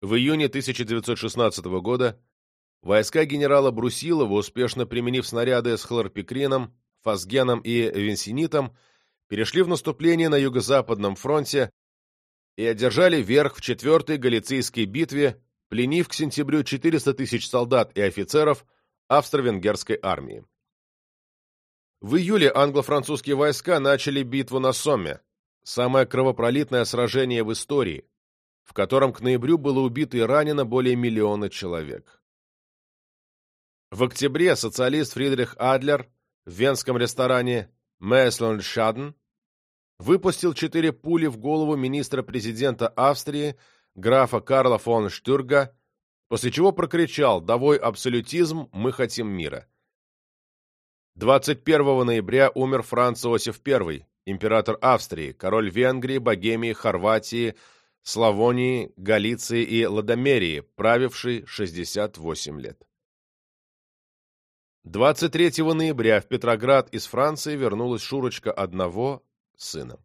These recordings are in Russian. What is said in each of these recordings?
В июне 1916 года войска генерала Брусилова, успешно применив снаряды с хлорпикрином, фосгеном и венсинитом, перешли в наступление на Юго-Западном фронте и одержали верх в 4-й Галицийской битве, пленив к сентябрю 400 тысяч солдат и офицеров австро-венгерской армии. В июле англо-французские войска начали битву на Сомме, самое кровопролитное сражение в истории, в котором к ноябрю было убито и ранено более миллиона человек. В октябре социалист Фридрих Адлер в венском ресторане Меслондшаден выпустил четыре пули в голову министра-президента Австрии графа Карла фон Штюрга, после чего прокричал «Довой абсолютизм, мы хотим мира». 21 ноября умер Франц Иосиф I, император Австрии, король Венгрии, Богемии, Хорватии, Славонии, Галиции и Ладомерии, правивший 68 лет. 23 ноября в Петроград из Франции вернулась Шурочка одного сына.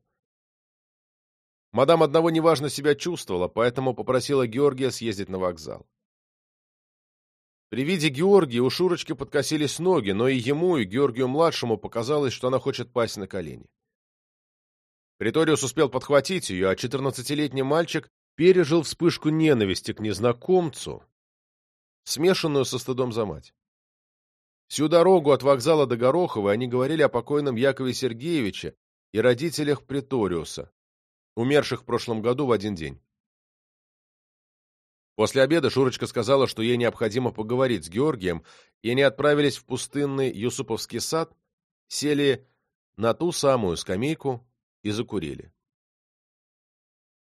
Мадам одного неважно себя чувствовала, поэтому попросила Георгия съездить на вокзал. При виде Георгия у Шурочки подкосились ноги, но и ему, и Георгию-младшему показалось, что она хочет пасть на колени. Приториус успел подхватить ее, а четырнадцатилетний мальчик пережил вспышку ненависти к незнакомцу, смешанную со стыдом за мать. Всю дорогу от вокзала до Гороховой они говорили о покойном Якове Сергеевиче и родителях Приториуса, умерших в прошлом году в один день. После обеда Шурочка сказала, что ей необходимо поговорить с Георгием, и они отправились в пустынный Юсуповский сад, сели на ту самую скамейку и закурили.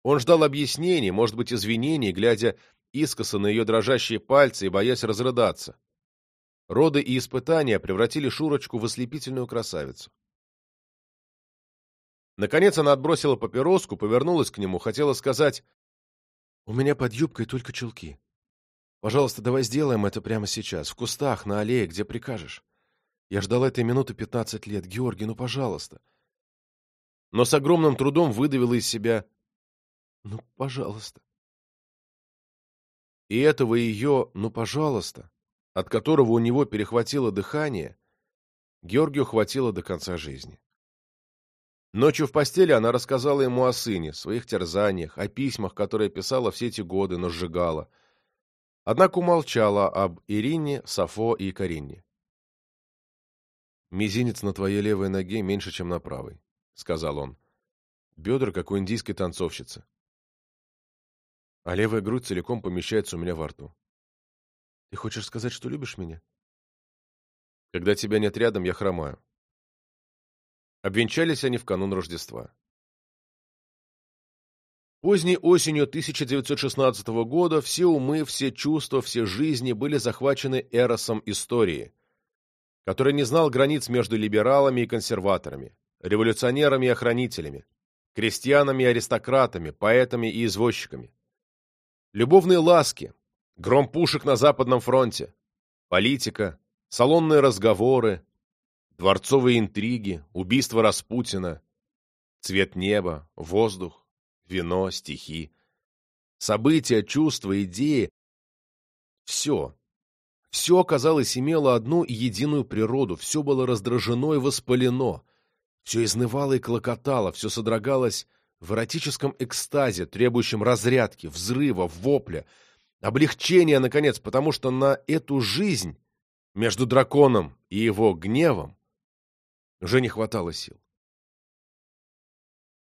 Он ждал объяснений, может быть, извинений, глядя искоса на ее дрожащие пальцы и боясь разрыдаться. Роды и испытания превратили Шурочку в ослепительную красавицу. Наконец она отбросила папироску, повернулась к нему, хотела сказать у меня под юбкой только чулки. Пожалуйста, давай сделаем это прямо сейчас, в кустах, на аллее, где прикажешь. Я ждал этой минуты пятнадцать лет. Георгий, ну, пожалуйста. Но с огромным трудом выдавила из себя «Ну, пожалуйста». И этого ее «ну, пожалуйста», от которого у него перехватило дыхание, Георгию хватило до конца жизни. Ночью в постели она рассказала ему о сыне, своих терзаниях, о письмах, которые писала все эти годы, но сжигала. Однако умолчала об Ирине, Сафо и Карине. «Мизинец на твоей левой ноге меньше, чем на правой», — сказал он. «Бедра, как у индийской танцовщицы. А левая грудь целиком помещается у меня во рту. Ты хочешь сказать, что любишь меня? Когда тебя нет рядом, я хромаю. Обвенчались они в канун Рождества. Поздней осенью 1916 года все умы, все чувства, все жизни были захвачены эросом истории, который не знал границ между либералами и консерваторами, революционерами и охранителями, крестьянами и аристократами, поэтами и извозчиками. Любовные ласки, гром пушек на Западном фронте, политика, салонные разговоры, Дворцовые интриги, убийство Распутина, цвет неба, воздух, вино, стихи, события, чувства, идеи — все. Все, казалось, имело одну единую природу, все было раздражено и воспалено, все изнывало и клокотало, все содрогалось в эротическом экстазе, требующем разрядки, взрыва, вопля, облегчения, наконец, потому что на эту жизнь между драконом и его гневом уже не хватало сил.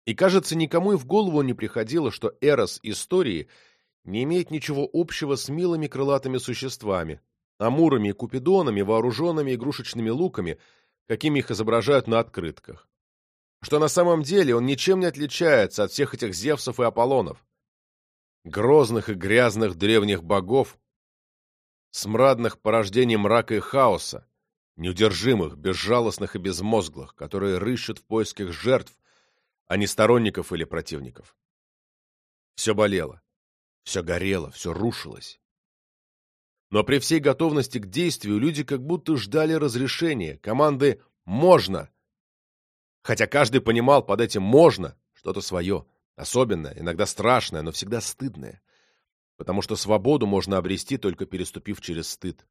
И, кажется, никому и в голову не приходило, что Эрос истории не имеет ничего общего с милыми крылатыми существами, амурами и купидонами, вооруженными игрушечными луками, какими их изображают на открытках. Что на самом деле он ничем не отличается от всех этих Зевсов и Аполлонов. Грозных и грязных древних богов, смрадных порождений мрака и хаоса, неудержимых, безжалостных и безмозглых, которые рыщут в поисках жертв, а не сторонников или противников. Все болело, все горело, все рушилось. Но при всей готовности к действию люди как будто ждали разрешения, команды «можно», хотя каждый понимал под этим «можно» что-то свое, особенное, иногда страшное, но всегда стыдное. потому что свободу можно обрести, только переступив через стыд.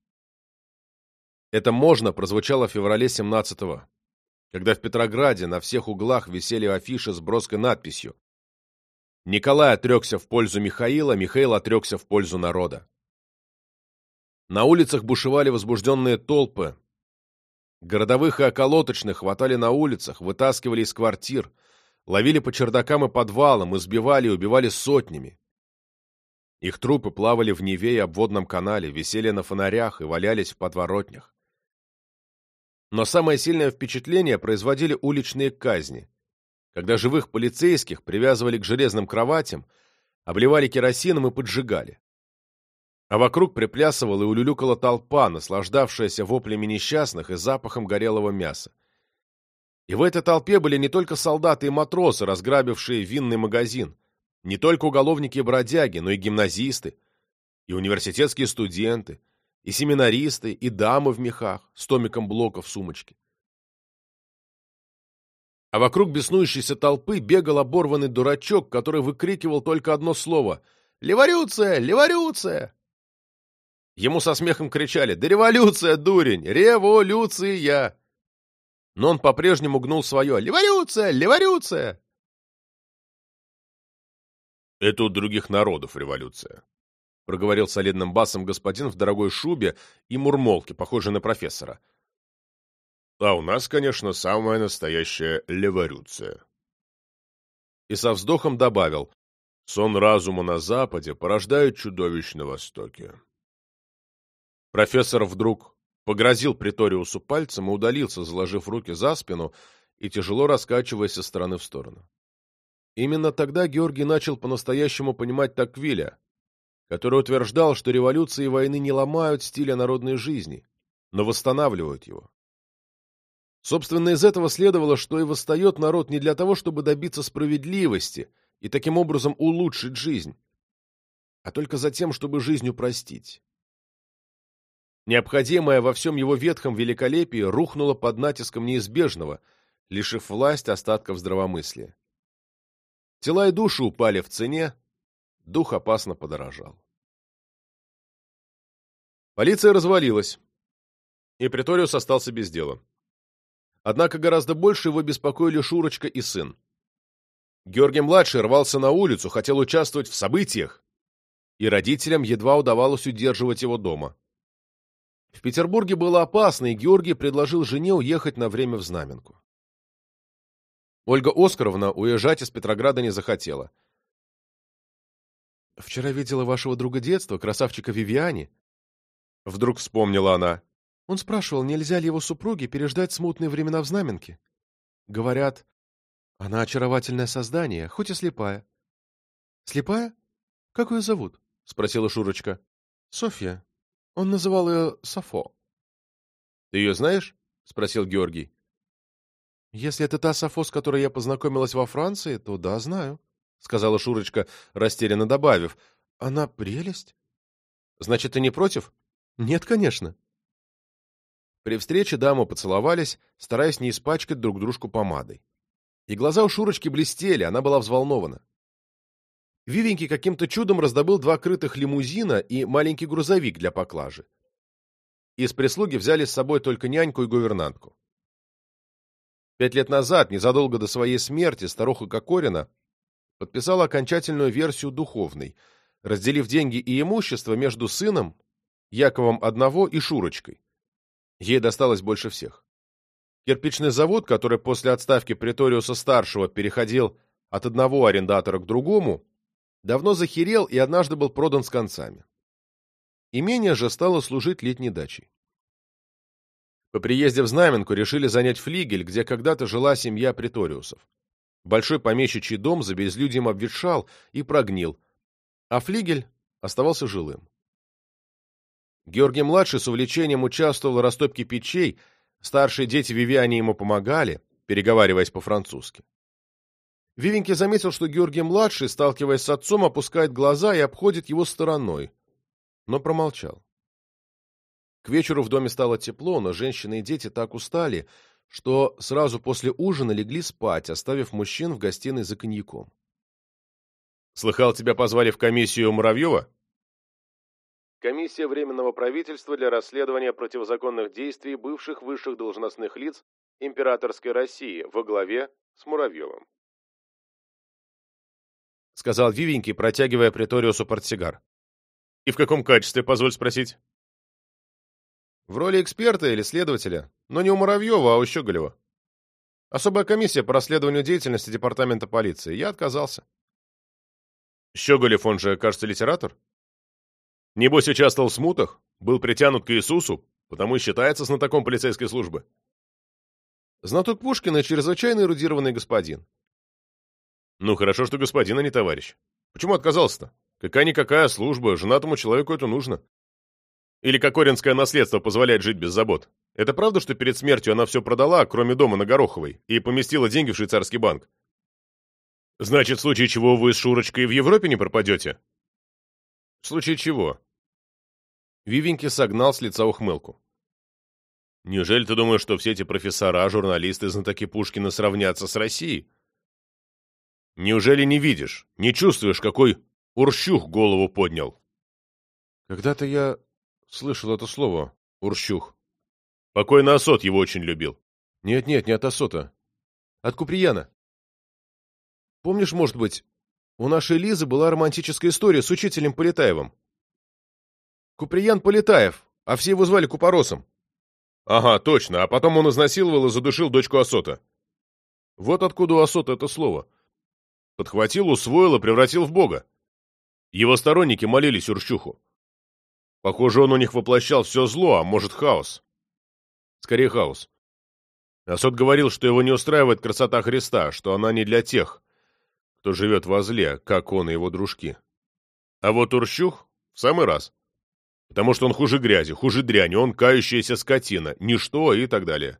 Это «можно» прозвучало в феврале 17-го, когда в Петрограде на всех углах висели афиши с броской надписью «Николай отрекся в пользу Михаила, Михаил отрекся в пользу народа». На улицах бушевали возбужденные толпы. Городовых и околоточных хватали на улицах, вытаскивали из квартир, ловили по чердакам и подвалам, избивали и убивали сотнями. Их трупы плавали в Неве и обводном канале, висели на фонарях и валялись в подворотнях. Но самое сильное впечатление производили уличные казни, когда живых полицейских привязывали к железным кроватям, обливали керосином и поджигали. А вокруг приплясывала и улюлюкала толпа, наслаждавшаяся воплями несчастных и запахом горелого мяса. И в этой толпе были не только солдаты и матросы, разграбившие винный магазин, не только уголовники и бродяги, но и гимназисты, и университетские студенты, и семинаристы, и дамы в мехах с томиком блоков в сумочке. А вокруг беснующейся толпы бегал оборванный дурачок, который выкрикивал только одно слово «Леворюция! Леворюция!». Ему со смехом кричали «Да революция, дурень! Революция!» Но он по-прежнему гнул свое «Леворюция! Леворюция!». «Это у других народов революция», — проговорил солидным басом господин в дорогой шубе и мурмолке, похожей на профессора. «А у нас, конечно, самая настоящая леворюция». И со вздохом добавил, «Сон разума на Западе порождает чудовищ на Востоке». Профессор вдруг погрозил Приториусу пальцем и удалился, заложив руки за спину и тяжело раскачиваясь из стороны в сторону. Именно тогда Георгий начал по-настоящему понимать Таквиля, который утверждал, что революции и войны не ломают стиля народной жизни, но восстанавливают его. Собственно, из этого следовало, что и восстает народ не для того, чтобы добиться справедливости и таким образом улучшить жизнь, а только за тем, чтобы жизнь упростить. Необходимое во всем его ветхом великолепии рухнуло под натиском неизбежного, лишив власть остатков здравомыслия. Тела и души упали в цене, дух опасно подорожал. Полиция развалилась, и Преториус остался без дела. Однако гораздо больше его беспокоили Шурочка и сын. Георгий-младший рвался на улицу, хотел участвовать в событиях, и родителям едва удавалось удерживать его дома. В Петербурге было опасно, и Георгий предложил жене уехать на время в Знаменку. Ольга Оскаровна уезжать из Петрограда не захотела. «Вчера видела вашего друга детства, красавчика Вивиани». Вдруг вспомнила она. Он спрашивал, нельзя ли его супруге переждать смутные времена в Знаменке. Говорят, она очаровательное создание, хоть и слепая. «Слепая? Как ее зовут?» — спросила Шурочка. «Софья. Он называл ее Сафо». «Ты ее знаешь?» — спросил Георгий. «Если это та Сафо, с которой я познакомилась во Франции, то да, знаю», — сказала Шурочка, растерянно добавив. «Она прелесть». «Значит, ты не против?» «Нет, конечно». При встрече дамы поцеловались, стараясь не испачкать друг дружку помадой. И глаза у Шурочки блестели, она была взволнована. Вивенький каким-то чудом раздобыл два крытых лимузина и маленький грузовик для поклажи. Из прислуги взяли с собой только няньку и гувернантку. Пять лет назад, незадолго до своей смерти, старуха Кокорина подписала окончательную версию духовной, разделив деньги и имущество между сыном, Яковом одного и Шурочкой. Ей досталось больше всех. Кирпичный завод, который после отставки Преториуса-старшего переходил от одного арендатора к другому, давно захерел и однажды был продан с концами. Имение же стало служить летней дачей. По приезде в Знаменку решили занять флигель, где когда-то жила семья Преториусов. Большой помещичий дом за безлюдьем обветшал и прогнил, а флигель оставался жилым. Георгий-младший с увлечением участвовал в растопке печей, старшие дети Вивиане ему помогали, переговариваясь по-французски. Вивенький заметил, что Георгий-младший, сталкиваясь с отцом, опускает глаза и обходит его стороной, но промолчал. К вечеру в доме стало тепло, но женщины и дети так устали, что сразу после ужина легли спать, оставив мужчин в гостиной за коньяком. «Слыхал, тебя позвали в комиссию Муравьева?» Комиссия Временного правительства для расследования противозаконных действий бывших высших должностных лиц императорской России во главе с Муравьевым. Сказал Вивенький, протягивая Преториусу портсигар. И в каком качестве, позволь спросить? В роли эксперта или следователя, но не у Муравьева, а у Щеголева. Особая комиссия по расследованию деятельности департамента полиции. Я отказался. Щеголев, он же, кажется, литератор? Небось, участвовал в смутах, был притянут к Иисусу, потому и считается знатоком полицейской службы. Знаток Пушкина — чрезвычайно эрудированный господин. Ну, хорошо, что господин, а не товарищ. Почему отказался-то? Какая-никакая служба, женатому человеку это нужно. Или кокоринское наследство позволяет жить без забот. Это правда, что перед смертью она все продала, кроме дома на Гороховой, и поместила деньги в швейцарский банк? Значит, в случае чего вы с Шурочкой в Европе не пропадете? В случае чего? Вивеньки согнал с лица ухмылку. Неужели ты думаешь, что все эти профессора, журналисты, знатоки Пушкина сравнятся с Россией? Неужели не видишь, не чувствуешь, какой Урщух голову поднял? Когда-то я слышал это слово «урщух». Покойный Осот его очень любил. Нет-нет, не от Осота. От Куприяна. Помнишь, может быть, у нашей Лизы была романтическая история с учителем Полетаевым? Куприян Полетаев, а все его звали Купоросом. Ага, точно, а потом он изнасиловал и задушил дочку Осота. Вот откуда у Осота это слово. Подхватил, усвоил и превратил в бога. Его сторонники молились Урщуху. Похоже, он у них воплощал все зло, а может, хаос. Скорее, хаос. Асот говорил, что его не устраивает красота Христа, что она не для тех, кто живет во зле, как он и его дружки. А вот Урщух в самый раз. Потому что он хуже грязи, хуже дряни, он кающаяся скотина, ничто и так далее.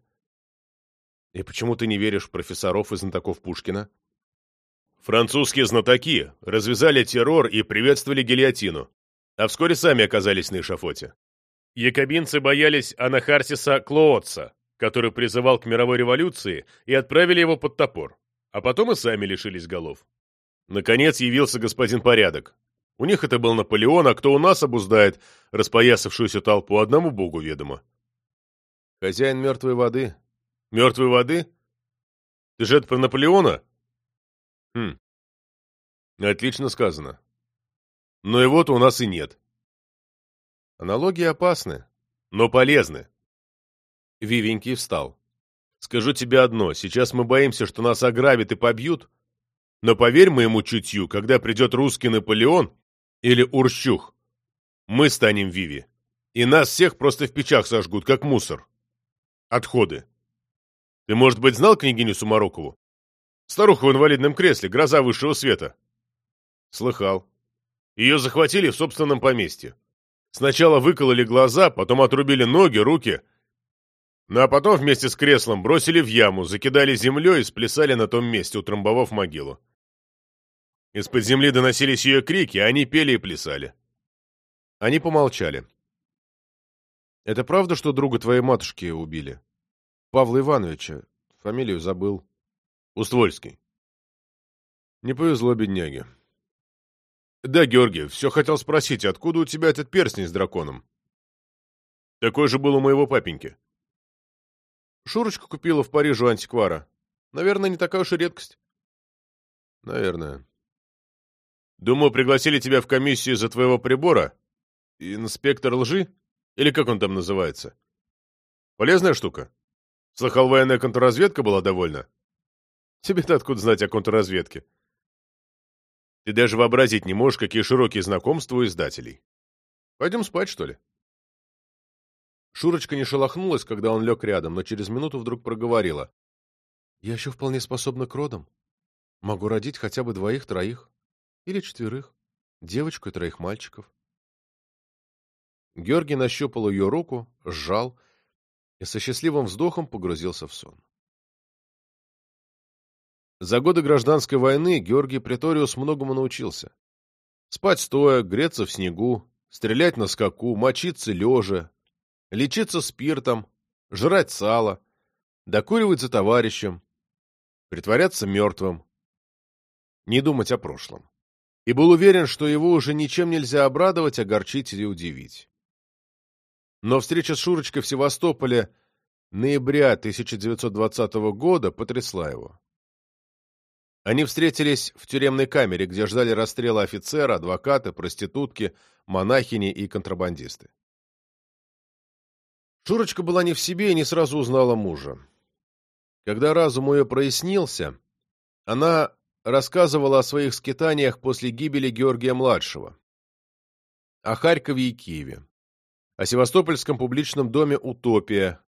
И почему ты не веришь в профессоров и знатоков Пушкина? Французские знатоки развязали террор и приветствовали гильотину, а вскоре сами оказались на эшафоте. Якобинцы боялись Анахарсиса Клоотса, который призывал к мировой революции, и отправили его под топор, а потом и сами лишились голов. Наконец явился господин Порядок, у них это был Наполеон, а кто у нас обуздает распоясавшуюся толпу, одному богу ведомо. Хозяин мертвой воды. Мертвой воды? Ты же это про Наполеона? Хм. Отлично сказано. Но его-то у нас и нет. Аналогии опасны, но полезны. Вивенький встал. Скажу тебе одно, сейчас мы боимся, что нас ограбят и побьют, но поверь моему чутью, когда придет русский Наполеон, или Урщух. Мы станем Виви. И нас всех просто в печах сожгут, как мусор. Отходы. Ты, может быть, знал княгиню Сумарокову? Старуху в инвалидном кресле, гроза высшего света. Слыхал. Ее захватили в собственном поместье. Сначала выкололи глаза, потом отрубили ноги, руки. Ну а потом вместе с креслом бросили в яму, закидали землей и сплясали на том месте, утрамбовав могилу. Из-под земли доносились ее крики, а они пели и плясали. Они помолчали. «Это правда, что друга твоей матушки убили? Павла Ивановича. Фамилию забыл. Уствольский. Не повезло бедняге. Да, Георгий, все хотел спросить, откуда у тебя этот перстень с драконом? Такой же был у моего папеньки. Шурочка купила в Париже у антиквара. Наверное, не такая уж и редкость. Наверное. Думаю, пригласили тебя в комиссию за твоего прибора? Инспектор лжи? Или как он там называется? Полезная штука? Слыхал, военная контрразведка была довольна? Тебе-то откуда знать о контрразведке? Ты даже вообразить не можешь, какие широкие знакомства у издателей. Пойдем спать, что ли? Шурочка не шелохнулась, когда он лег рядом, но через минуту вдруг проговорила. Я еще вполне способна к родам. Могу родить хотя бы двоих-троих. Или четверых. Девочку и троих мальчиков. Георгий нащупал ее руку, сжал и со счастливым вздохом погрузился в сон. За годы гражданской войны Георгий Преториус многому научился. Спать стоя, греться в снегу, стрелять на скаку, мочиться лежа, лечиться спиртом, жрать сало, докуривать за товарищем, притворяться мертвым, не думать о прошлом. и был уверен, что его уже ничем нельзя обрадовать, огорчить или удивить. Но встреча с Шурочкой в Севастополе ноября 1920 года потрясла его. Они встретились в тюремной камере, где ждали расстрела офицера, адвокаты, проститутки, монахини и контрабандисты. Шурочка была не в себе и не сразу узнала мужа. Когда разум ее прояснился, она рассказывала о своих скитаниях после гибели Георгия-младшего, о Харькове и Киеве, о Севастопольском публичном доме «Утопия»,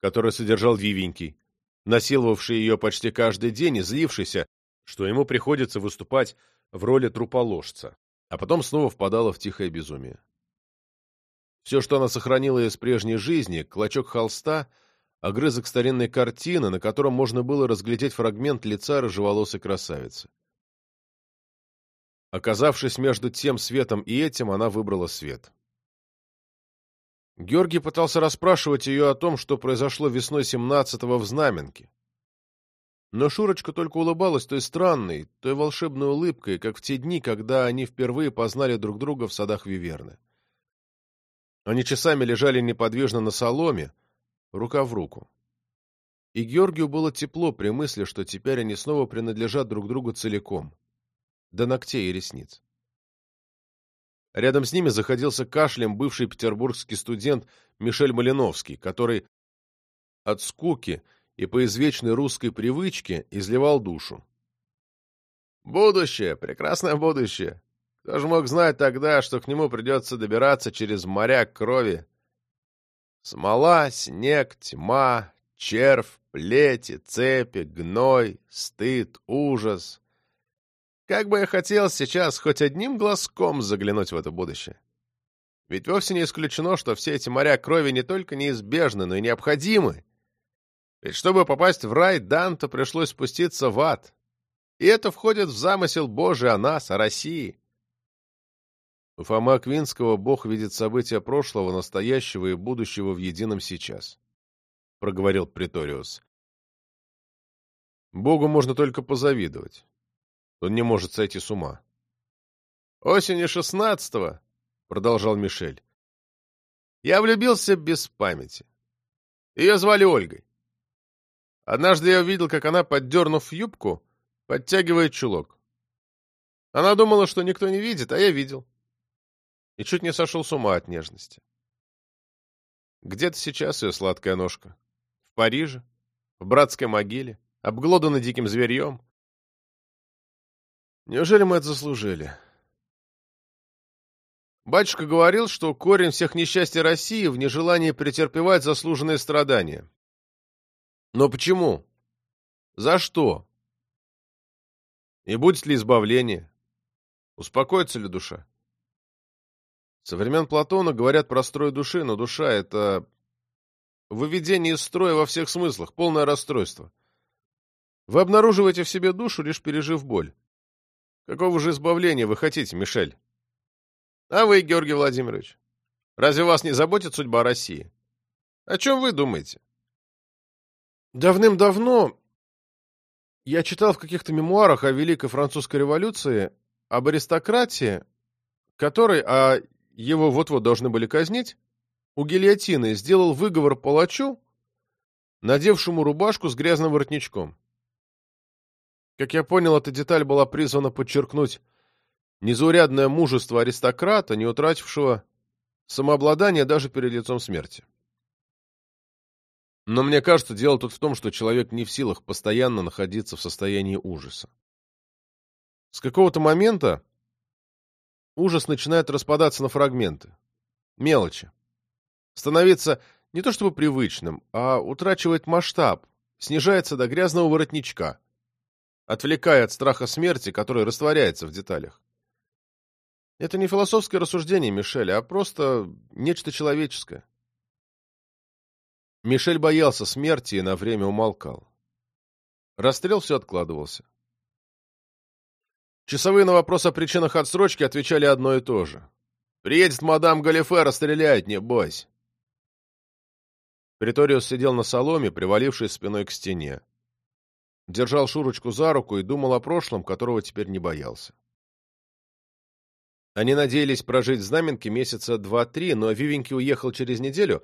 который содержал Вивенький, насиловавший ее почти каждый день и злившийся, что ему приходится выступать в роли труположца, а потом снова впадала в тихое безумие. Все, что она сохранила из прежней жизни, клочок холста, огрызок старинной картины, на котором можно было разглядеть фрагмент лица рыжеволосой красавицы. Оказавшись между тем светом и этим, она выбрала свет. Георгий пытался расспрашивать ее о том, что произошло весной 17-го в Знаменке. Но Шурочка только улыбалась той странной, той волшебной улыбкой, как в те дни, когда они впервые познали друг друга в садах Виверны. Они часами лежали неподвижно на соломе, рука в руку. И Георгию было тепло при мысли, что теперь они снова принадлежат друг другу целиком, до ногтей и ресниц. Рядом с ними заходился кашлем бывший петербургский студент Мишель Малиновский, который от скуки и по извечной русской привычке изливал душу. «Будущее, прекрасное будущее! Кто же мог знать тогда, что к нему придется добираться через моря крови? Смола, снег, тьма, червь, плети, цепи, гной, стыд, ужас. Как бы я хотел сейчас хоть одним глазком заглянуть в это будущее. Ведь вовсе не исключено, что все эти моря крови не только неизбежны, но и необходимы. Ведь чтобы попасть в рай, Данте пришлось спуститься в ад. И это входит в замысел Божий о нас, о России. У Фома Квинского Бог видит события прошлого, настоящего и будущего в едином сейчас, — проговорил Приториус. Богу можно только позавидовать. Он не может сойти с ума. «Осенью шестнадцатого», — продолжал Мишель, — «я влюбился без памяти. Ее звали Ольгой. Однажды я увидел, как она, поддернув юбку, подтягивает чулок. Она думала, что никто не видит, а я видел и чуть не сошел с ума от нежности. Где-то сейчас ее сладкая ножка. В Париже, в братской могиле, обглодана диким зверьем. Неужели мы это заслужили? Батюшка говорил, что корень всех несчастий России в нежелании претерпевать заслуженные страдания. Но почему? За что? И будет ли избавление? Успокоится ли душа? Со времен Платона говорят про строй души, но душа — это выведение из строя во всех смыслах, полное расстройство. Вы обнаруживаете в себе душу, лишь пережив боль. Какого же избавления вы хотите, Мишель? А вы, Георгий Владимирович, разве вас не заботит судьба России? О чем вы думаете? Давным-давно я читал в каких-то мемуарах о Великой Французской революции, об аристократии, которой, а его вот-вот должны были казнить, у гильотины сделал выговор палачу, надевшему рубашку с грязным воротничком. Как я понял, эта деталь была призвана подчеркнуть незаурядное мужество аристократа, не утратившего самообладание даже перед лицом смерти. Но мне кажется, дело тут в том, что человек не в силах постоянно находиться в состоянии ужаса. С какого-то момента ужас начинает распадаться на фрагменты, мелочи. Становиться не то чтобы привычным, а утрачивает масштаб, снижается до грязного воротничка, отвлекая от страха смерти, который растворяется в деталях. Это не философское рассуждение Мишеля, а просто нечто человеческое. Мишель боялся смерти и на время умолкал. Расстрел все откладывался. Часовые на вопрос о причинах отсрочки отвечали одно и то же. «Приедет мадам Галифе, расстреляет, не бойся». Приториус сидел на соломе, привалившись спиной к стене. Держал Шурочку за руку и думал о прошлом, которого теперь не боялся. Они надеялись прожить в Знаменке месяца два-три, но Вивенький уехал через неделю,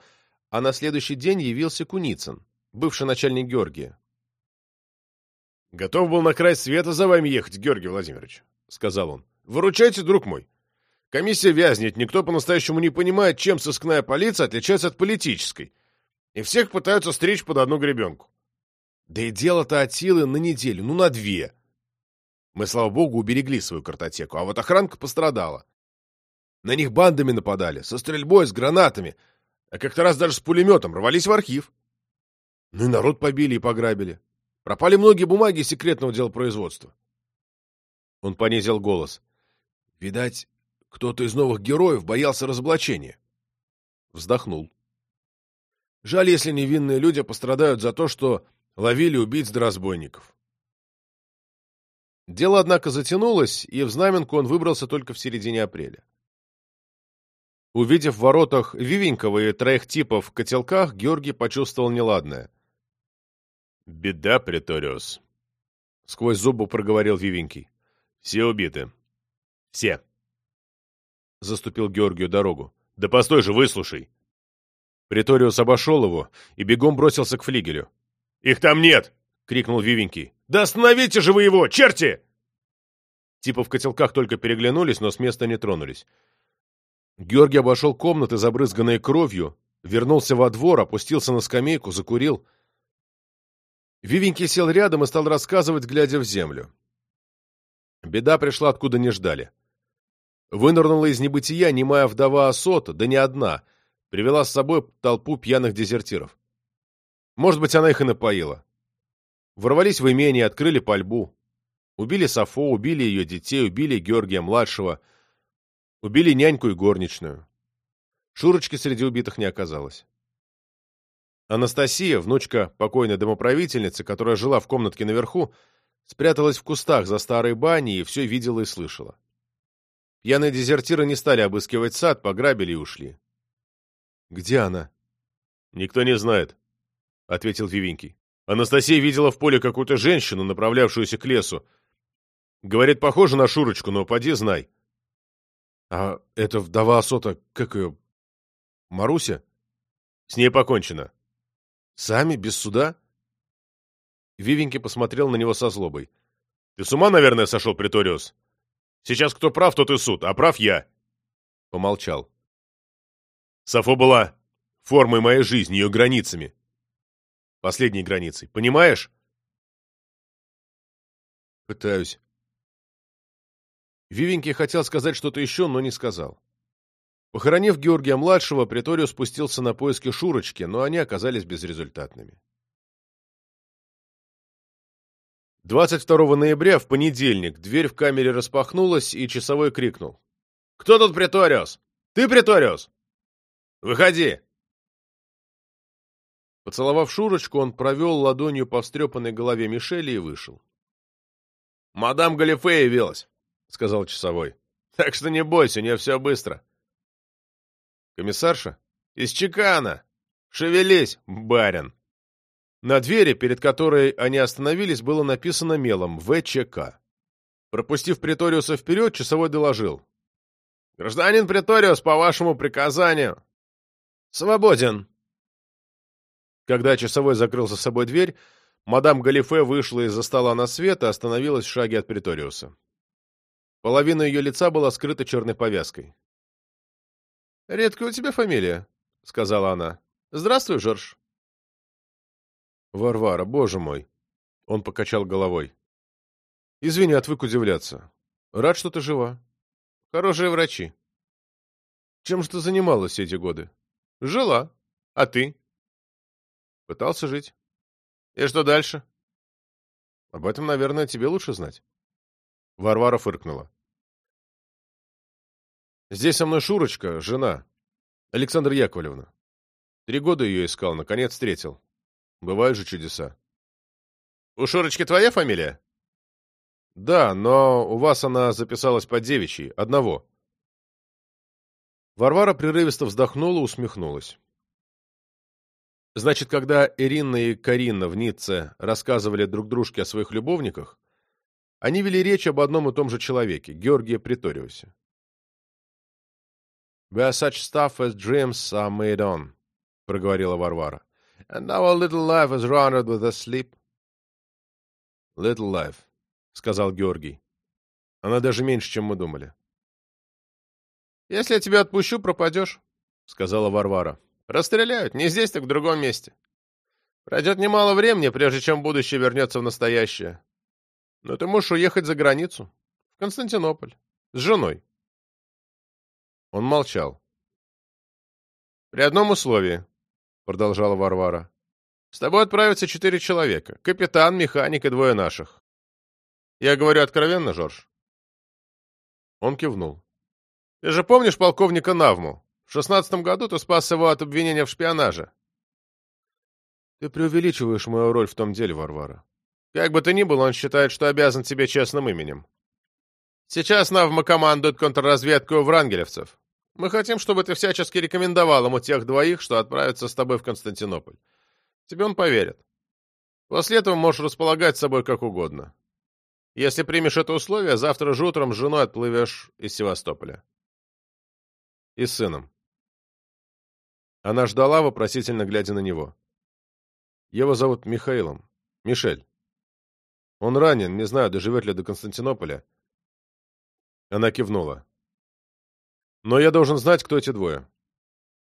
а на следующий день явился Куницын, бывший начальник Георгия. «Готов был на край света за вами ехать, Георгий Владимирович», — сказал он. «Выручайте, друг мой. Комиссия вязнет, никто по-настоящему не понимает, чем сыскная полиция отличается от политической. И всех пытаются стричь под одну гребенку. Да и дело-то от силы на неделю, ну на две. Мы, слава богу, уберегли свою картотеку, а вот охранка пострадала. На них бандами нападали, со стрельбой, с гранатами, а как-то раз даже с пулеметом рвались в архив. Ну и народ побили и пограбили. Пропали многие бумаги секретного дела производства. Он понизил голос. Видать, кто-то из новых героев боялся разоблачения. Вздохнул. Жаль, если невинные люди пострадают за то, что ловили убийц да разбойников. Дело, однако, затянулось, и в Знаменку он выбрался только в середине апреля. Увидев в воротах Вивенького и троих типов в котелках, Георгий почувствовал неладное. «Беда, Преториус», — сквозь зубы проговорил Вивенький. «Все убиты. Все». Заступил Георгию дорогу. «Да постой же, выслушай!» Преториус обошел его и бегом бросился к флигелю. «Их там нет!» — крикнул Вивенький. «Да остановите же вы его, черти!» Типа в котелках только переглянулись, но с места не тронулись. Георгий обошел комнаты, забрызганные кровью, вернулся во двор, опустился на скамейку, закурил. Вивенький сел рядом и стал рассказывать, глядя в землю. Беда пришла, откуда не ждали. Вынырнула из небытия немая вдова Асота, да не одна, привела с собой толпу пьяных дезертиров. Может быть, она их и напоила. Ворвались в имение, открыли пальбу. Убили Сафо, убили ее детей, убили Георгия-младшего, убили няньку и горничную. Шурочки среди убитых не оказалось. Анастасия, внучка покойной домоправительницы, которая жила в комнатке наверху, спряталась в кустах за старой баней и все видела и слышала. Пьяные дезертиры не стали обыскивать сад, пограбили и ушли. «Где она?» «Никто не знает», — ответил Вивенький. «Анастасия видела в поле какую-то женщину, направлявшуюся к лесу. Говорит, похоже на Шурочку, но поди знай». «А это вдова Асота, как ее, Маруся?» «С ней покончено». «Сами, без суда?» Вивенький посмотрел на него со злобой. «Ты с ума, наверное, сошел, Приториус? Сейчас кто прав, тот и суд, а прав я. Помолчал. Сафо была формой моей жизни, ее границами. Последней границей. Понимаешь? Пытаюсь. Вивенький хотел сказать что-то еще, но не сказал. Похоронив Георгия-младшего, Приторио спустился на поиски Шурочки, но они оказались безрезультатными. 22 ноября, в понедельник, дверь в камере распахнулась, и часовой крикнул. «Кто тут Преториус? Ты Преториус? Выходи!» Поцеловав Шурочку, он провел ладонью по встрепанной голове Мишели и вышел. «Мадам Галифе явилась», — сказал часовой. «Так что не бойся, у нее все быстро». «Комиссарша?» «Из Чекана! Шевелись, барин!» На двери, перед которой они остановились, было написано мелом «ВЧК». Пропустив Преториуса вперед, часовой доложил. «Гражданин Преториус, по вашему приказанию!» «Свободен!» Когда часовой закрыл за собой дверь, мадам Галифе вышла из-за стола на свет и остановилась в шаге от Преториуса. Половина ее лица была скрыта черной повязкой. «Редкая у тебя фамилия», — сказала она. «Здравствуй, Жорж». Варвара, боже мой. Он покачал головой. Извини, отвык удивляться. Рад, что ты жива. Хорошие врачи. Чем же ты занималась все эти годы? Жила. А ты? Пытался жить. И что дальше? Об этом, наверное, тебе лучше знать. Варвара фыркнула. Здесь со мной Шурочка, жена. Александра Яковлевна. Три года ее искал, наконец встретил. Бывают же чудеса. У Шурочки твоя фамилия? Да, но у вас она записалась под девичьей, одного. Варвара прерывисто вздохнула, усмехнулась. Значит, когда Ирина и Карина в Ницце рассказывали друг дружке о своих любовниках, они вели речь об одном и том же человеке, Георгии Приториусе. «Where such stuff as dreams are made on», — проговорила Варвара. «And our little life is rounded with a sleep». «Little life», — сказал Георгий. «Она даже меньше, чем мы думали». «Если я тебя отпущу, пропадешь», — сказала Варвара. «Расстреляют, не здесь, так в другом месте. Пройдет немало времени, прежде чем будущее вернется в настоящее. Но ты можешь уехать за границу, в Константинополь, с женой». Он молчал. «При одном условии», — продолжала Варвара. «С тобой отправятся четыре человека. Капитан, механик и двое наших. Я говорю откровенно, Жорж?» Он кивнул. «Ты же помнишь полковника Навму? В шестнадцатом году ты спас его от обвинения в шпионаже». «Ты преувеличиваешь мою роль в том деле, Варвара». «Как бы то ни было, он считает, что обязан тебе честным именем. Сейчас Навма командует контрразведкой у врангелевцев. Мы хотим, чтобы ты всячески рекомендовал ему тех двоих, что отправятся с тобой в Константинополь. Тебе он поверит. После этого можешь располагать собой как угодно. Если примешь это условие, завтра же утром с женой отплывешь из Севастополя. И с сыном. Она ждала, вопросительно глядя на него. Его зовут Михаилом. Мишель. Он ранен, не знаю, доживет ли до Константинополя. Она кивнула. Но я должен знать, кто эти двое.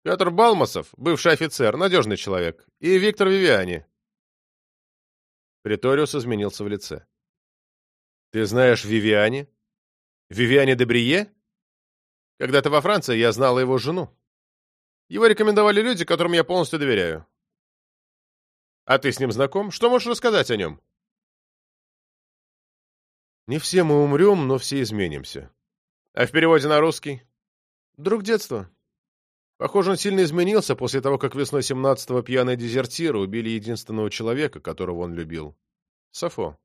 Петр Балмасов, бывший офицер, надежный человек, и Виктор Вивиани. Приториус изменился в лице. Ты знаешь Вивиани? Вивиани де Брие? Когда-то во Франции я знала его жену. Его рекомендовали люди, которым я полностью доверяю. А ты с ним знаком? Что можешь рассказать о нем? Не все мы умрем, но все изменимся. А в переводе на русский? Друг детства. Похоже, он сильно изменился после того, как весной 17-го пьяные дезертиры убили единственного человека, которого он любил. Сафо.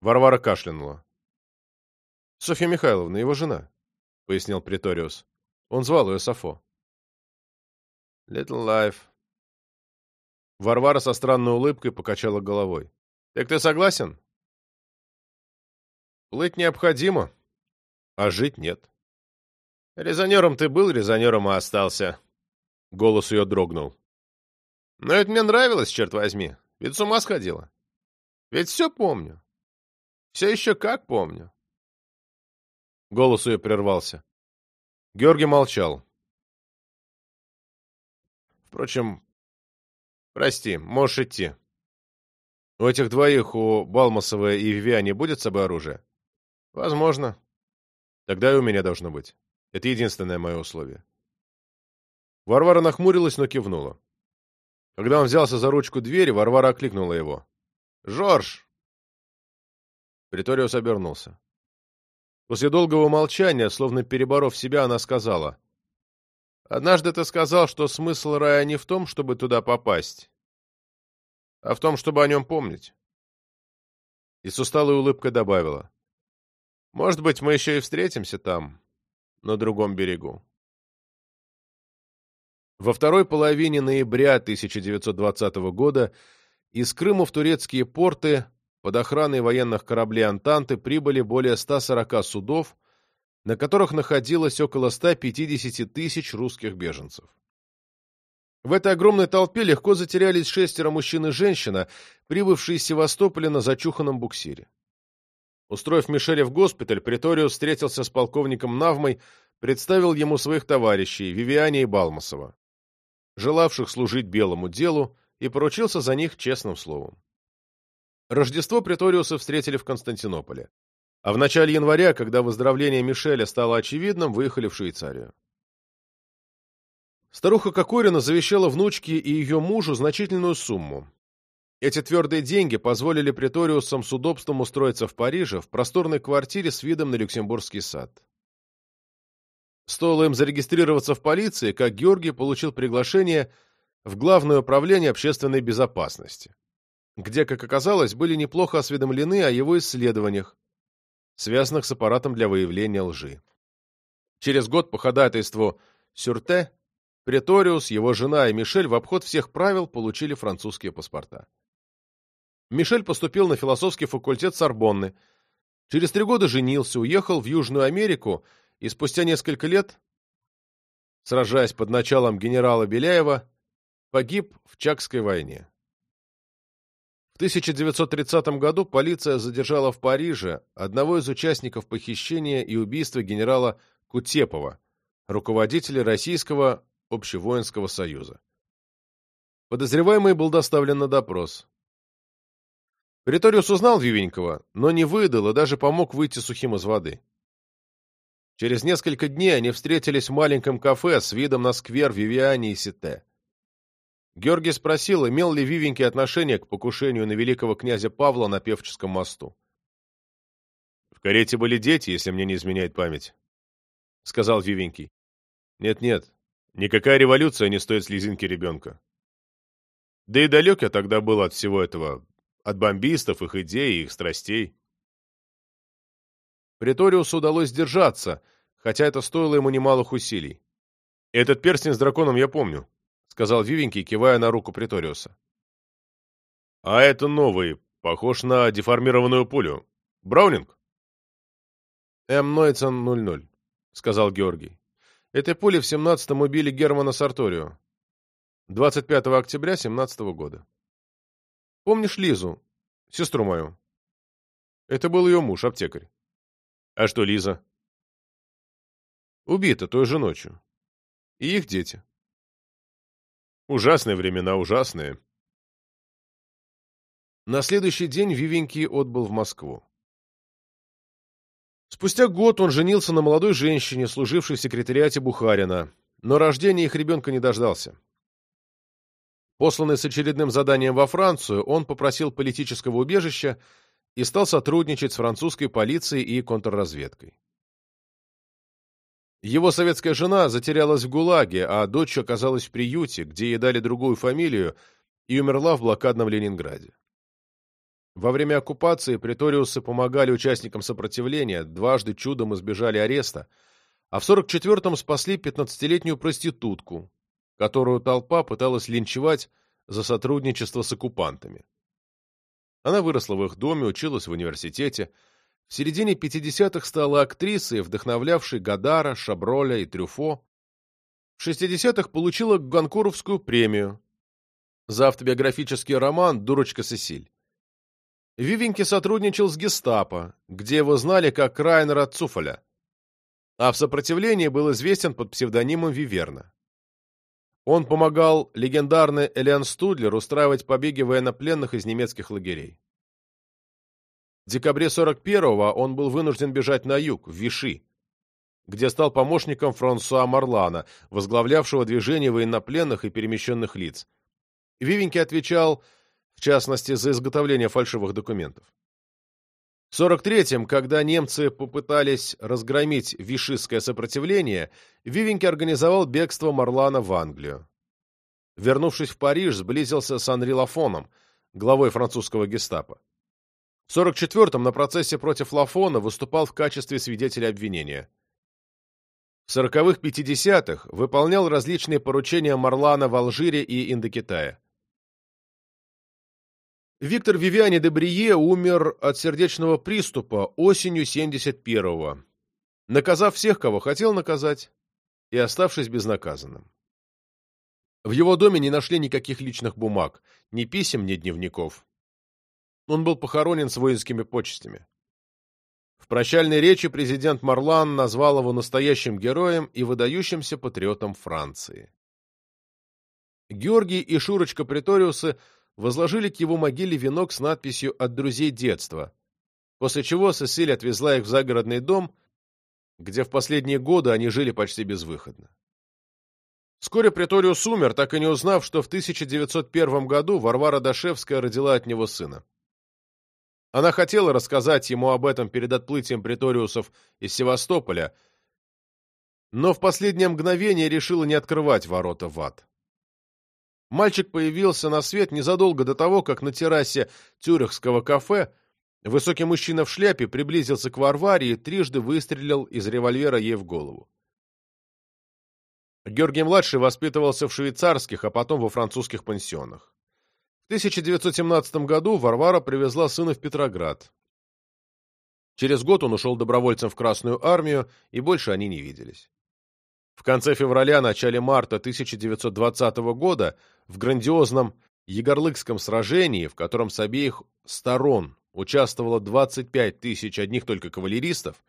Варвара кашлянула. «Софья Михайловна, его жена», — пояснил Приториус. Он звал ее Сафо. «Little life». Варвара со странной улыбкой покачала головой. «Так ты согласен?» «Плыть необходимо, а жить нет». Резонером ты был, резонером и остался. Голос ее дрогнул. Но это мне нравилось, черт возьми. Ведь с ума сходила. Ведь все помню. Все еще как помню. Голос ее прервался. Георгий молчал. Впрочем, прости, можешь идти. У этих двоих, у Балмасова и Вивиани, будет с собой оружие? Возможно. Тогда и у меня должно быть. Это единственное мое условие. Варвара нахмурилась, но кивнула. Когда он взялся за ручку двери, Варвара окликнула его. «Жорж!» Приториус обернулся. После долгого молчания, словно переборов себя, она сказала. «Однажды ты сказал, что смысл рая не в том, чтобы туда попасть, а в том, чтобы о нем помнить». И с усталой улыбкой добавила. «Может быть, мы еще и встретимся там, на другом берегу. Во второй половине ноября 1920 года из Крыма в турецкие порты под охраной военных кораблей Антанты прибыли более 140 судов, на которых находилось около 150 тысяч русских беженцев. В этой огромной толпе легко затерялись шестеро мужчин и женщина, прибывшие из Севастополя на зачуханном буксире. Устроив Мишеля в госпиталь, Преториус встретился с полковником Навмой, представил ему своих товарищей, Вивиани и Балмасова, желавших служить белому делу, и поручился за них честным словом. Рождество Преториуса встретили в Константинополе, а в начале января, когда выздоровление Мишеля стало очевидным, выехали в Швейцарию. Старуха Кокорина завещала внучке и ее мужу значительную сумму, эти твердые деньги позволили преториусам с удобством устроиться в Париже в просторной квартире с видом на Люксембургский сад. Стоило им зарегистрироваться в полиции, как Георгий получил приглашение в Главное управление общественной безопасности, где, как оказалось, были неплохо осведомлены о его исследованиях, связанных с аппаратом для выявления лжи. Через год по ходатайству Сюрте Преториус, его жена и Мишель в обход всех правил получили французские паспорта. Мишель поступил на философский факультет Сорбонны. Через три года женился, уехал в Южную Америку и спустя несколько лет, сражаясь под началом генерала Беляева, погиб в Чакской войне. В 1930 году полиция задержала в Париже одного из участников похищения и убийства генерала Кутепова, руководителя Российского общевоинского союза. Подозреваемый был доставлен на допрос. Преториус узнал Вивенького, но не выдал и даже помог выйти сухим из воды. Через несколько дней они встретились в маленьком кафе с видом на сквер Вивиани и Сите. Георгий спросил, имел ли Вивенький отношение к покушению на великого князя Павла на Певческом мосту. «В карете были дети, если мне не изменяет память», — сказал Вивенький. «Нет-нет, никакая революция не стоит слезинки ребенка. Да и далек я тогда был от всего этого, от бомбистов, их идей и их страстей». Преториусу удалось сдержаться, хотя это стоило ему немалых усилий. «Этот перстень с драконом я помню», сказал Вивенький, кивая на руку Приториуса. «А это новый, похож на деформированную пулю. Браунинг?» «М. Нойцен 00», — сказал Георгий. «Этой пули в 17-м убили Германа Сарторио. 25 октября 17 -го года. Помнишь Лизу, сестру мою? Это был ее муж, аптекарь. А что Лиза? Убита той же ночью. И их дети. Ужасные времена, ужасные. На следующий день Вивенький отбыл в Москву. Спустя год он женился на молодой женщине, служившей в секретариате Бухарина, но рождения их ребенка не дождался. Посланный с очередным заданием во Францию, он попросил политического убежища и стал сотрудничать с французской полицией и контрразведкой. Его советская жена затерялась в ГУЛАГе, а дочь оказалась в приюте, где ей дали другую фамилию, и умерла в блокадном Ленинграде. Во время оккупации преториусы помогали участникам сопротивления, дважды чудом избежали ареста, а в 44-м спасли 15-летнюю проститутку, которую толпа пыталась линчевать за сотрудничество с оккупантами. Она выросла в их доме, училась в университете, в середине 50-х стала актрисой, вдохновлявшей Гадара, Шаброля и Трюфо. В 60-х получила Ганкуровскую премию за автобиографический роман «Дурочка Сесиль». Вивеньки сотрудничал с гестапо, где его знали как Райнера Цуфоля, а в сопротивлении был известен под псевдонимом Виверна. Он помогал легендарной Элиан Студлер устраивать побеги военнопленных из немецких лагерей. В декабре 41-го он был вынужден бежать на юг, в Виши, где стал помощником Франсуа Марлана, возглавлявшего движение военнопленных и перемещенных лиц. Вивенький отвечал, в частности, за изготовление фальшивых документов. В 43-м, когда немцы попытались разгромить вишистское сопротивление, Вивенький организовал бегство Марлана в Англию. Вернувшись в Париж, сблизился с Анри Лафоном, главой французского гестапо. В 44-м на процессе против Лафона выступал в качестве свидетеля обвинения. В 40-х-50-х выполнял различные поручения Марлана в Алжире и Индокитае. Виктор Вивиани де Брие умер от сердечного приступа осенью 71-го, наказав всех, кого хотел наказать, и оставшись безнаказанным. В его доме не нашли никаких личных бумаг, ни писем, ни дневников. Он был похоронен с воинскими почестями. В прощальной речи президент Марлан назвал его настоящим героем и выдающимся патриотом Франции. Георгий и Шурочка Преториусы возложили к его могиле венок с надписью «От друзей детства», после чего Сесиль отвезла их в загородный дом, где в последние годы они жили почти безвыходно. Вскоре Преториус умер, так и не узнав, что в 1901 году Варвара Дашевская родила от него сына. Она хотела рассказать ему об этом перед отплытием приториусов из Севастополя, но в последнее мгновение решила не открывать ворота в ад. Мальчик появился на свет незадолго до того, как на террасе тюрихского кафе высокий мужчина в шляпе приблизился к Варваре и трижды выстрелил из револьвера ей в голову. Георгий-младший воспитывался в швейцарских, а потом во французских пансионах. В 1917 году Варвара привезла сына в Петроград. Через год он ушел добровольцем в Красную армию, и больше они не виделись. В конце февраля-начале марта 1920 года в грандиозном Егорлыкском сражении, в котором с обеих сторон участвовало 25 тысяч одних только кавалеристов,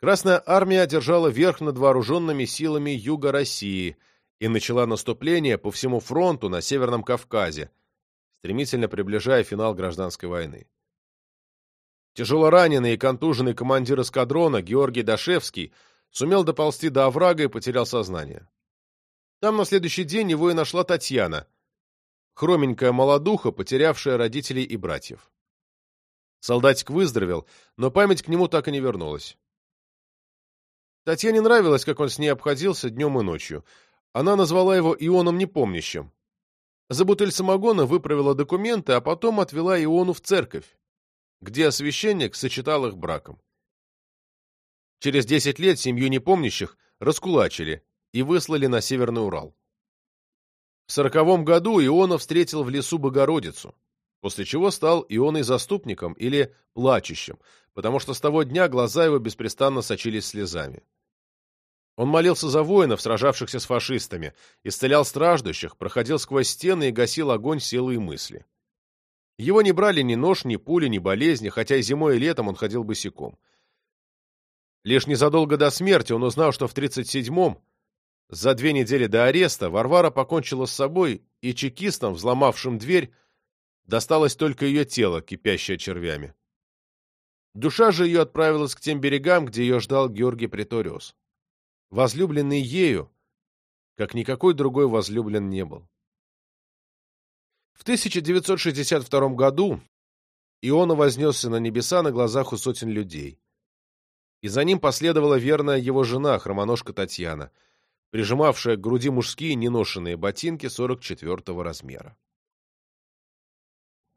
Красная армия одержала верх над вооруженными силами Юга России и начала наступление по всему фронту на Северном Кавказе, стремительно приближая финал гражданской войны. Тяжело раненый и контуженный командир эскадрона Георгий Дашевский сумел доползти до оврага и потерял сознание. Там на следующий день его и нашла Татьяна, хроменькая молодуха, потерявшая родителей и братьев. Солдатик выздоровел, но память к нему так и не вернулась. Татьяне нравилось, как он с ней обходился днем и ночью. Она назвала его Ионом Непомнящим. За бутыль самогона выправила документы, а потом отвела Иону в церковь, где священник сочетал их браком. Через десять лет семью непомнящих раскулачили и выслали на Северный Урал. В сороковом году Иона встретил в лесу Богородицу, после чего стал Ионой заступником или плачущим, потому что с того дня глаза его беспрестанно сочились слезами. Он молился за воинов, сражавшихся с фашистами, исцелял страждущих, проходил сквозь стены и гасил огонь силы и мысли. Его не брали ни нож, ни пули, ни болезни, хотя и зимой и летом он ходил босиком. Лишь незадолго до смерти он узнал, что в 37-м, за две недели до ареста, Варвара покончила с собой, и чекистам, взломавшим дверь, досталось только ее тело, кипящее червями. Душа же ее отправилась к тем берегам, где ее ждал Георгий Преториус. Возлюбленный ею, как никакой другой возлюблен не был. В 1962 году Иона вознесся на небеса на глазах у сотен людей. И за ним последовала верная его жена, хромоножка Татьяна, прижимавшая к груди мужские неношенные ботинки 44-го размера.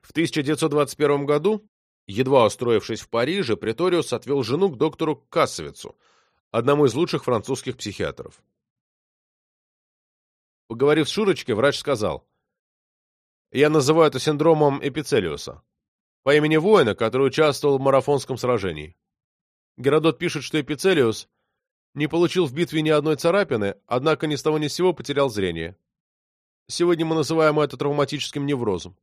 В 1921 году, едва устроившись в Париже, Преториус отвел жену к доктору Кассовицу, одному из лучших французских психиатров. Поговорив с Шурочкой, врач сказал, «Я называю это синдромом Эпицелиуса, по имени воина, который участвовал в марафонском сражении. Геродот пишет, что Эпицелиус не получил в битве ни одной царапины, однако ни с того ни с сего потерял зрение. Сегодня мы называем это травматическим неврозом.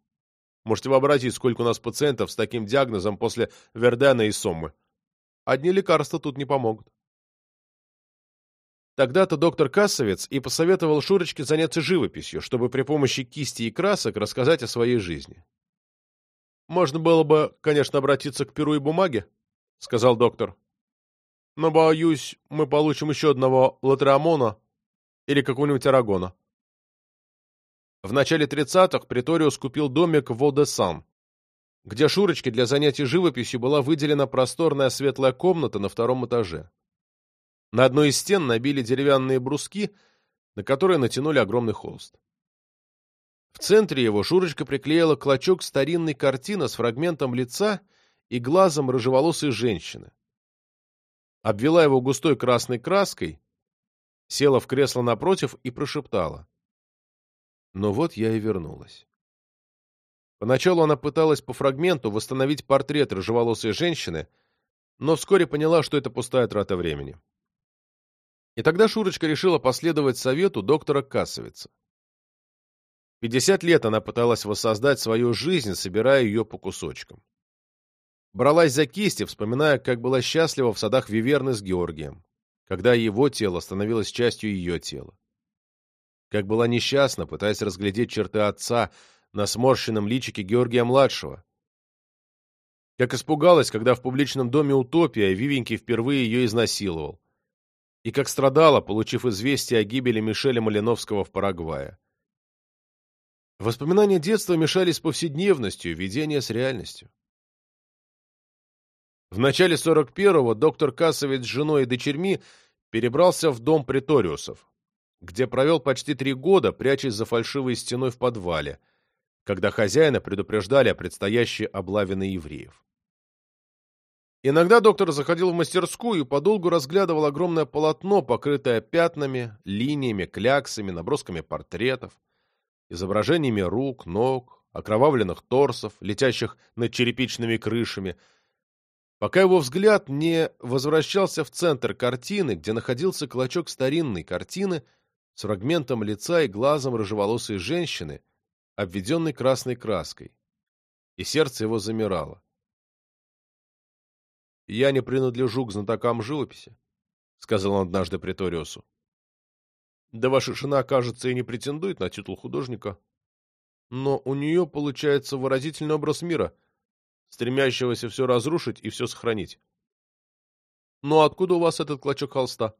Можете вообразить, сколько у нас пациентов с таким диагнозом после Вердена и Соммы. Одни лекарства тут не помогут. Тогда-то доктор Кассовец и посоветовал Шурочке заняться живописью, чтобы при помощи кисти и красок рассказать о своей жизни. «Можно было бы, конечно, обратиться к перу и бумаге», — сказал доктор. «Но, боюсь, мы получим еще одного Латреамона или какого-нибудь Арагона». В начале 30-х Приториус купил домик в Одессан, где Шурочке для занятий живописью была выделена просторная светлая комната на втором этаже. На одной из стен набили деревянные бруски, на которые натянули огромный холст. В центре его Шурочка приклеила клочок старинной картины с фрагментом лица и глазом рыжеволосой женщины. Обвела его густой красной краской, села в кресло напротив и прошептала. Но вот я и вернулась. Поначалу она пыталась по фрагменту восстановить портрет рыжеволосой женщины, но вскоре поняла, что это пустая трата времени. И тогда Шурочка решила последовать совету доктора Кассовица. Пятьдесят лет она пыталась воссоздать свою жизнь, собирая ее по кусочкам. Бралась за кисти, вспоминая, как была счастлива в садах Виверны с Георгием, когда его тело становилось частью ее тела. Как была несчастна, пытаясь разглядеть черты отца на сморщенном личике Георгия-младшего. Как испугалась, когда в публичном доме «Утопия» Вивенький впервые ее изнасиловал и как страдала, получив известие о гибели Мишеля Малиновского в Парагвае. Воспоминания детства мешались с повседневностью, видение с реальностью. В начале 41-го доктор Кассовец с женой и дочерьми перебрался в дом преториусов, где провел почти три года, прячась за фальшивой стеной в подвале, когда хозяина предупреждали о предстоящей облаве на евреев. Иногда доктор заходил в мастерскую и подолгу разглядывал огромное полотно, покрытое пятнами, линиями, кляксами, набросками портретов, изображениями рук, ног, окровавленных торсов, летящих над черепичными крышами, пока его взгляд не возвращался в центр картины, где находился клочок старинной картины с фрагментом лица и глазом рыжеволосой женщины, обведенной красной краской, и сердце его замирало. «Я не принадлежу к знатокам живописи», — сказал он однажды Преториусу. «Да ваша жена, кажется, и не претендует на титул художника, но у нее получается выразительный образ мира, стремящегося все разрушить и все сохранить. Ну откуда у вас этот клочок холста?»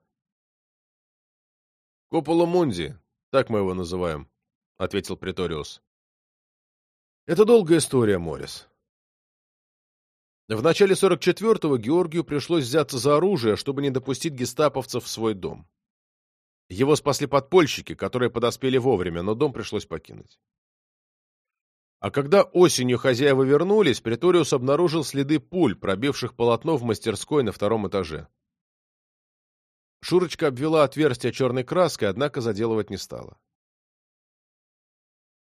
«Купола Мунди, так мы его называем», — ответил Преториус. «Это долгая история, Морис. В начале 44-го Георгию пришлось взяться за оружие, чтобы не допустить гестаповцев в свой дом. Его спасли подпольщики, которые подоспели вовремя, но дом пришлось покинуть. А когда осенью хозяева вернулись, Преториус обнаружил следы пуль, пробивших полотно в мастерской на втором этаже. Шурочка обвела отверстие черной краской, однако заделывать не стала.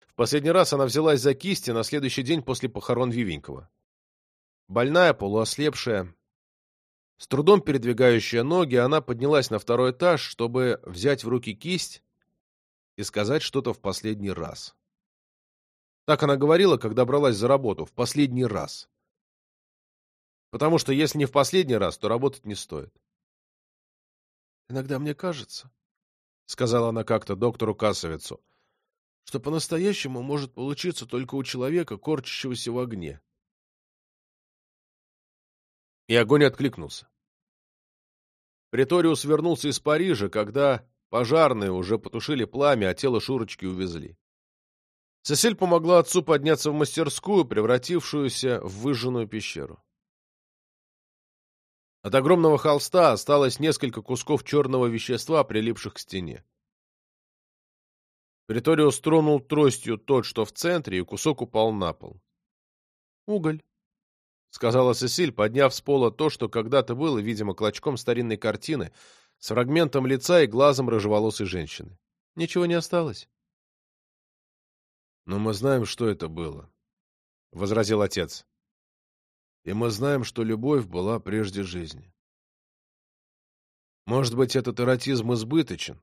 В последний раз она взялась за кисти на следующий день после похорон Вивенькова. Больная, полуослепшая, с трудом передвигающая ноги, она поднялась на второй этаж, чтобы взять в руки кисть и сказать что-то в последний раз. Так она говорила, когда бралась за работу, в последний раз. Потому что если не в последний раз, то работать не стоит. «Иногда мне кажется», — сказала она как-то доктору Касовицу, «что по-настоящему может получиться только у человека, корчащегося в огне. И огонь откликнулся. Преториус вернулся из Парижа, когда пожарные уже потушили пламя, а тело Шурочки увезли. Сесиль помогла отцу подняться в мастерскую, превратившуюся в выжженную пещеру. От огромного холста осталось несколько кусков черного вещества, прилипших к стене. Преториус тронул тростью тот, что в центре, и кусок упал на пол. «Уголь», — сказала Сесиль, подняв с пола то, что когда-то было, видимо, клочком старинной картины, с фрагментом лица и глазом рыжеволосой женщины. Ничего не осталось. «Но мы знаем, что это было», — возразил отец. «И мы знаем, что любовь была прежде жизни. Может быть, этот эротизм избыточен,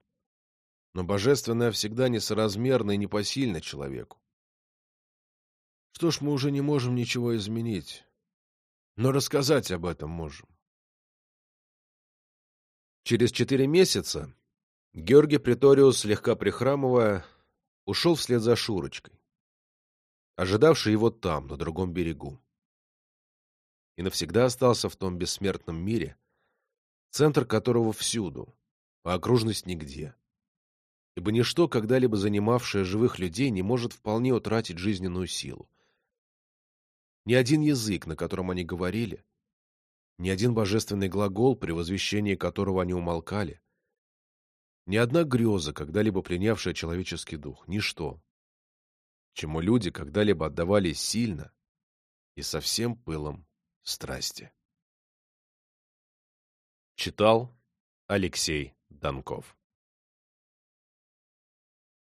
но божественное всегда несоразмерно и непосильно человеку. Что ж, мы уже не можем ничего изменить» но рассказать об этом можем. Через четыре месяца Георгий Преториус, слегка прихрамывая, ушел вслед за Шурочкой, ожидавший его там, на другом берегу. И навсегда остался в том бессмертном мире, центр которого всюду, а окружность нигде. Ибо ничто, когда-либо занимавшее живых людей, не может вполне утратить жизненную силу. Ни один язык, на котором они говорили, ни один божественный глагол, при возвещении которого они умолкали, ни одна греза, когда-либо пленявшая человеческий дух, ничто, чему люди когда-либо отдавались сильно и со всем пылом страсти. Читал Алексей Донков